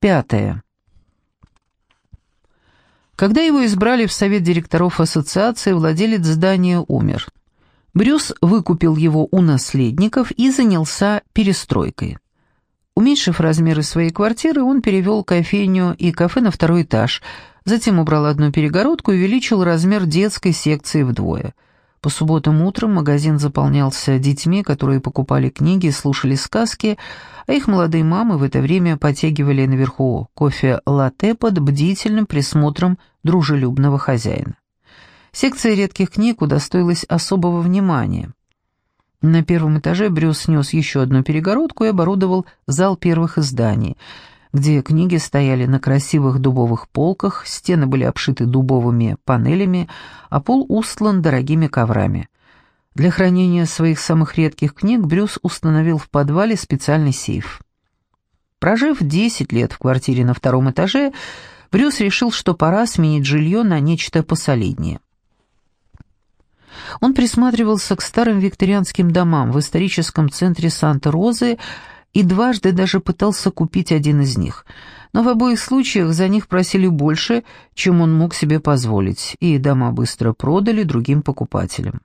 Пятое. Когда его избрали в совет директоров ассоциации, владелец здания умер. Брюс выкупил его у наследников и занялся перестройкой. Уменьшив размеры своей квартиры, он перевел кофейню и кафе на второй этаж, затем убрал одну перегородку и увеличил размер детской секции вдвое – по субботам утром магазин заполнялся детьми, которые покупали книги слушали сказки, а их молодые мамы в это время потягивали наверху кофе-латте под бдительным присмотром дружелюбного хозяина. Секция редких книг удостоилась особого внимания. На первом этаже Брюс снес еще одну перегородку и оборудовал зал первых изданий — где книги стояли на красивых дубовых полках, стены были обшиты дубовыми панелями, а пол устлан дорогими коврами. Для хранения своих самых редких книг Брюс установил в подвале специальный сейф. Прожив 10 лет в квартире на втором этаже, Брюс решил, что пора сменить жилье на нечто посолиднее. Он присматривался к старым викторианским домам в историческом центре Санта-Розы, и дважды даже пытался купить один из них. Но в обоих случаях за них просили больше, чем он мог себе позволить, и дома быстро продали другим покупателям.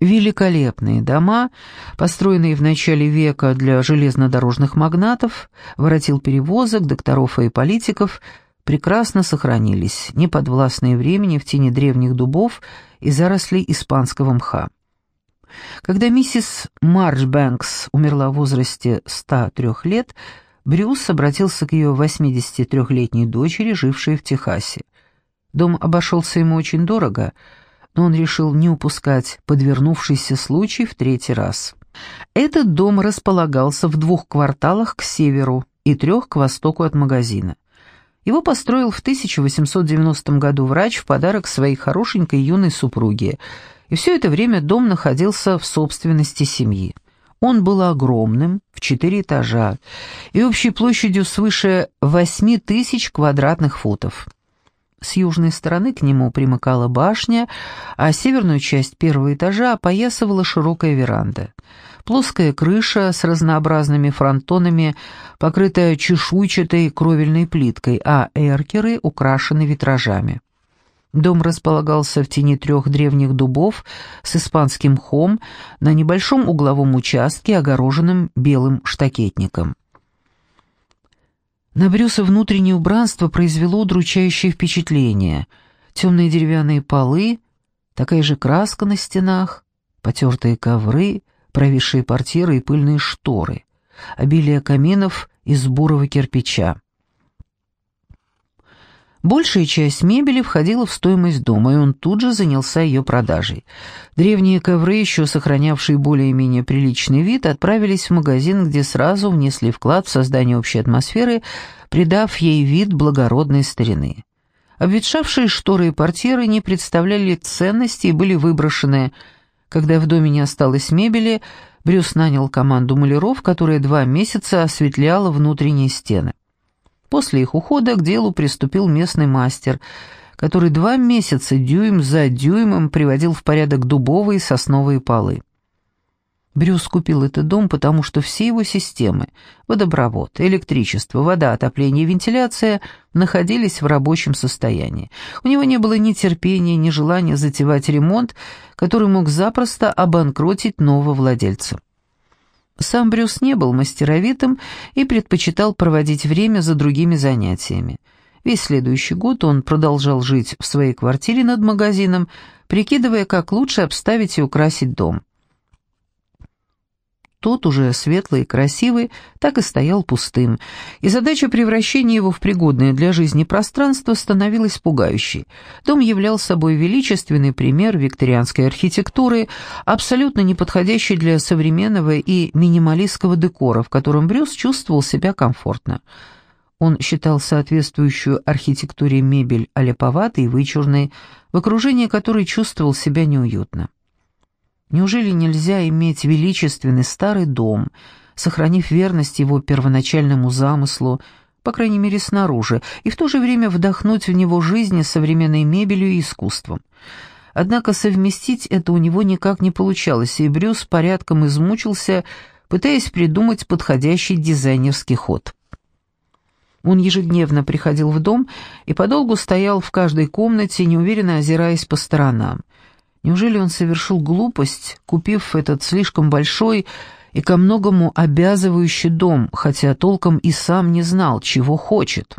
Великолепные дома, построенные в начале века для железнодорожных магнатов, воротил перевозок, докторов и политиков, прекрасно сохранились, неподвластные времени в тени древних дубов и зарослей испанского мха. Когда миссис Марчбэнкс умерла в возрасте 103 лет, Брюс обратился к ее 83-летней дочери, жившей в Техасе. Дом обошелся ему очень дорого, но он решил не упускать подвернувшийся случай в третий раз. Этот дом располагался в двух кварталах к северу и трех к востоку от магазина. Его построил в 1890 году врач в подарок своей хорошенькой юной супруге – и все это время дом находился в собственности семьи. Он был огромным, в четыре этажа, и общей площадью свыше восьми тысяч квадратных футов. С южной стороны к нему примыкала башня, а северную часть первого этажа опоясывала широкая веранда. Плоская крыша с разнообразными фронтонами, покрытая чешуйчатой кровельной плиткой, а эркеры украшены витражами. Дом располагался в тени трех древних дубов с испанским мхом на небольшом угловом участке, огороженном белым штакетником. На Брюса внутреннее убранство произвело удручающее впечатление. Темные деревянные полы, такая же краска на стенах, потертые ковры, провисшие портьеры и пыльные шторы, обилие каминов из бурого кирпича. Большая часть мебели входила в стоимость дома, и он тут же занялся ее продажей. Древние ковры, еще сохранявшие более-менее приличный вид, отправились в магазин, где сразу внесли вклад в создание общей атмосферы, придав ей вид благородной старины. Обветшавшие шторы и портьеры не представляли ценности и были выброшены. Когда в доме не осталось мебели, Брюс нанял команду маляров, которая два месяца осветляла внутренние стены. После их ухода к делу приступил местный мастер, который два месяца дюйм за дюймом приводил в порядок дубовые и сосновые полы. Брюс купил этот дом, потому что все его системы – водопровод, электричество, вода, отопление и вентиляция – находились в рабочем состоянии. У него не было ни терпения, ни желания затевать ремонт, который мог запросто обанкротить нового владельца. Сам Брюс не был мастеровитым и предпочитал проводить время за другими занятиями. Весь следующий год он продолжал жить в своей квартире над магазином, прикидывая, как лучше обставить и украсить дом тот, уже светлый и красивый, так и стоял пустым, и задача превращения его в пригодное для жизни пространство становилась пугающей. Дом являл собой величественный пример викторианской архитектуры, абсолютно неподходящий для современного и минималистского декора, в котором Брюс чувствовал себя комфортно. Он считал соответствующую архитектуре мебель аляповатой и вычурной, в окружении которой чувствовал себя неуютно. Неужели нельзя иметь величественный старый дом, сохранив верность его первоначальному замыслу, по крайней мере снаружи, и в то же время вдохнуть в него жизнь современной мебелью и искусством? Однако совместить это у него никак не получалось, и Брюс порядком измучился, пытаясь придумать подходящий дизайнерский ход. Он ежедневно приходил в дом и подолгу стоял в каждой комнате, неуверенно озираясь по сторонам. Неужели он совершил глупость, купив этот слишком большой и ко многому обязывающий дом, хотя толком и сам не знал, чего хочет?